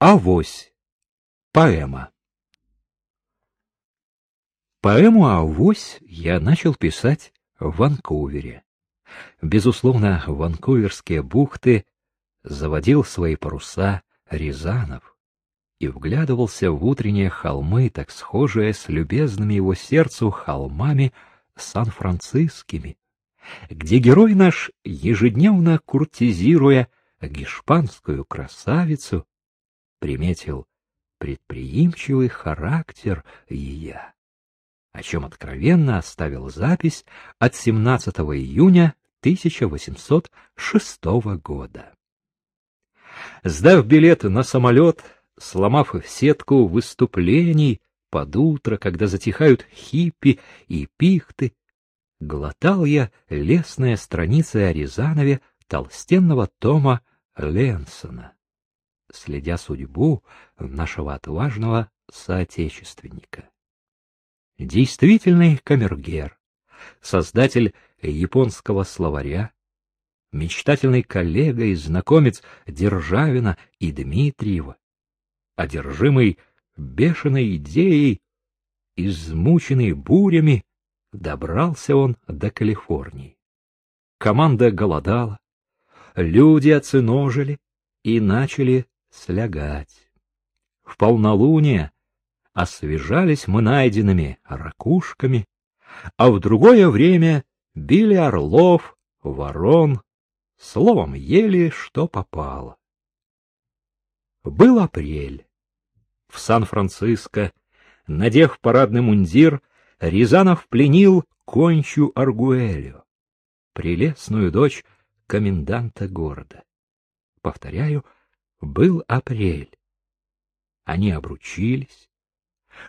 Авось. Поэма. Поэму «Авось» я начал писать в Ванкувере. Безусловно, ванкуверские бухты заводил свои паруса Рязанов и вглядывался в утренние холмы, так схожие с любезными его сердцу холмами Сан-Францискими, где герой наш, ежедневно куртизируя гешпанскую красавицу, приметил предприимчивый характер ее, о чем откровенно оставил запись от 17 июня 1806 года. Сдав билет на самолет, сломав сетку выступлений под утро, когда затихают хиппи и пихты, глотал я лесные страницы о Рязанове толстенного тома Ленсона, следя судьбу нашего отважного соотечественника. Действительный камергер, создатель японского словаря, мечтательный коллега и знакомец Державина и Дмитриева, одержимый бешеной идеей, измученный бурями, добрался он до Калифорнии. Команда голодала, люди оценожили и начали слягать. В полнолуние освежались мы найденными ракушками, а в другое время били орлов, ворон, словом, ели, что попало. Был апрель. В Сан-Франциско, надев парадный мундир, Рязанов пленил кончу Аргуэлю, прелестную дочь коменданта города. Повторяю, был апрель. Они обручились.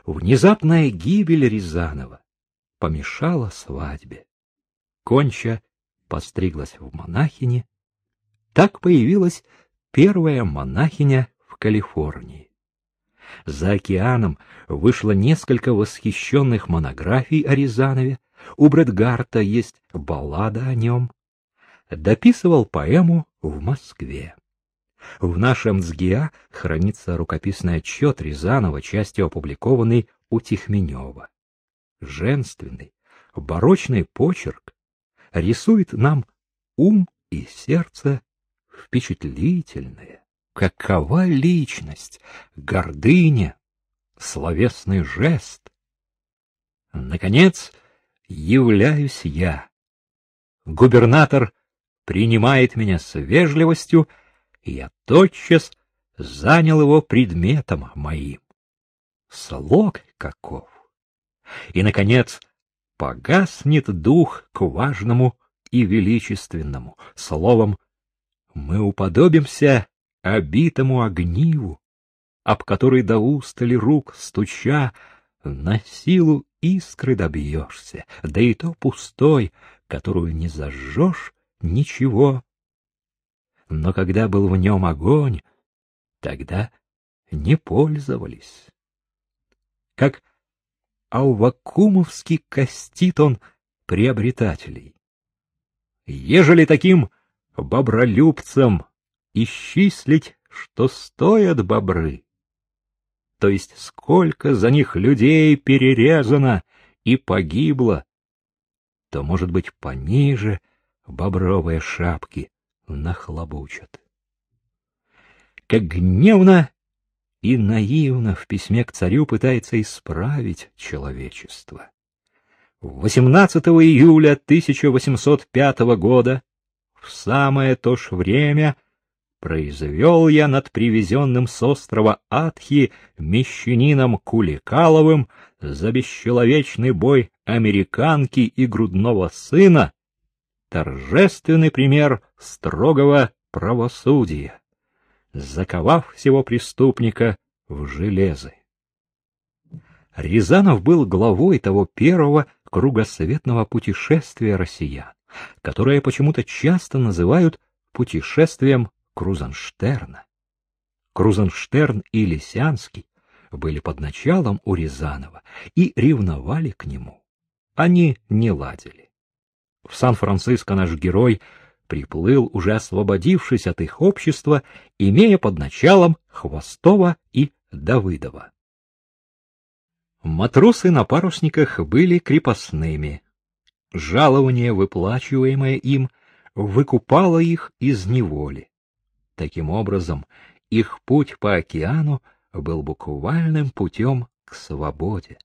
Внезапная гибель Рязанова помешала свадьбе. Конча постриглась в монахине. Так появилась первая монахиня в Калифорнии. За океаном вышло несколько восхищенных монографий о Рязанове, у Брэдгарта есть баллада о нем. Дописывал поэму в Москве. В нашем СГИА хранится рукописный отчет Рязанова, частью опубликованный у Тихменева. Женственный, барочный почерк рисует нам ум и сердце впечатлительные. Какова личность, гордыня, словесный жест? Наконец, являюсь я. Губернатор принимает меня с вежливостью, и я тотчас занял его предметом моим. Слог каков! И, наконец, погаснет дух к важному и величественному. Словом, мы уподобимся обитому огниву, об который до устали рук стуча, на силу искры добьешься, да и то пустой, которую не зажжешь ничего. Но когда был в нем огонь, тогда не пользовались. Как Алвакумовский костит он приобретателей. Ежели таким бобролюбцам исчислить, что стоят бобры, то есть сколько за них людей перерезано и погибло, то, может быть, пониже бобровые шапки нахлобучат. Как гневно и наивно в письме к царю пытается исправить человечество. 18 июля 1805 года, в самое то ж время, произвел я над привезенным с острова Атхи мещанином Куликаловым за бесчеловечный бой американки и грудного сына торжественный пример строгого правосудия заковав всего преступника в железы. Рязанов был главой того первого кругосветного путешествия россиян, которое почему-то часто называют путешествием Крузенштерна. Крузенштерн и Лисянский были под началом у Рязанова и ревновали к нему. Они не ладили. В Сан-Франциско наш герой приплыл, уже освободившись от их общества, имея под началом Хвостова и Давыдова. Матросы на парусниках были крепостными. Жалование, выплачиваемое им, выкупало их из неволи. Таким образом, их путь по океану был буквальным путем к свободе.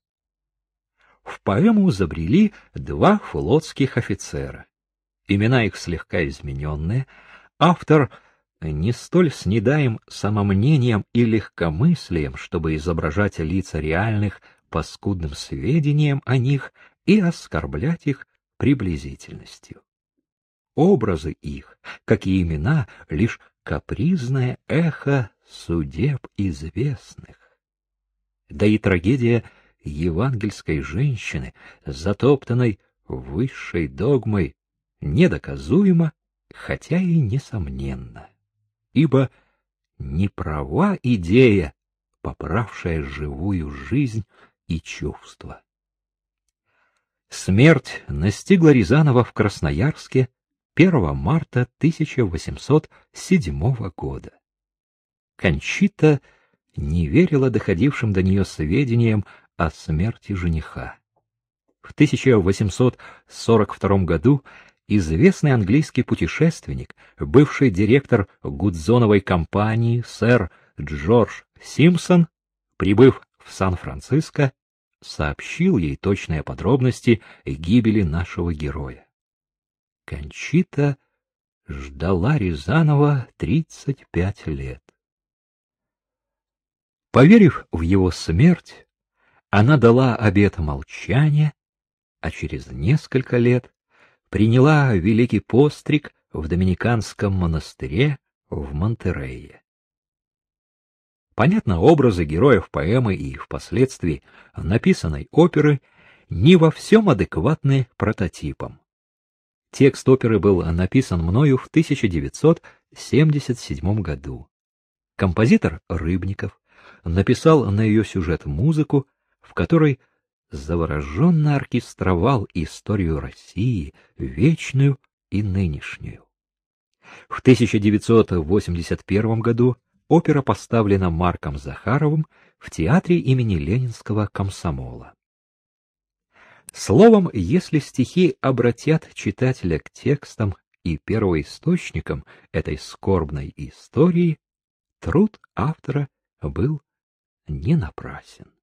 В поэму забрели два флотских офицера. Имена их слегка измененные. Автор не столь снедаем самомнением и легкомыслием, чтобы изображать лица реальных по скудным сведениям о них и оскорблять их приблизительностью. Образы их, как и имена, лишь капризное эхо судеб известных. Да и трагедия евангельской женщины, затоптанной высшей догмой, недоказуема, хотя и несомненно, ибо не права идея, поправшая живую жизнь и чувства. Смерть настигла Рязанова в Красноярске 1 марта 1807 года. Кончита не верила доходившим до нее сведениям о смерти жениха. В 1842 году известный английский путешественник, бывший директор Гудзоновой компании сэр Джордж Симпсон, прибыв в Сан-Франциско, сообщил ей точные подробности гибели нашего героя. Кончита ждала Рязанова 35 лет. Поверив в его смерть, она дала обет молчания, а через несколько лет приняла великий постриг в доминиканском монастыре в Монтерее. Понятно, образы героев поэмы и впоследствии написанной оперы не во всем адекватны прототипам. Текст оперы был написан мною в 1977 году. Композитор Рыбников написал на ее сюжет музыку, в которой завороженно оркестровал историю России, вечную и нынешнюю. В 1981 году опера поставлена Марком Захаровым в театре имени Ленинского комсомола. Словом, если стихи обратят читателя к текстам и первоисточникам этой скорбной истории, труд автора был не напрасен.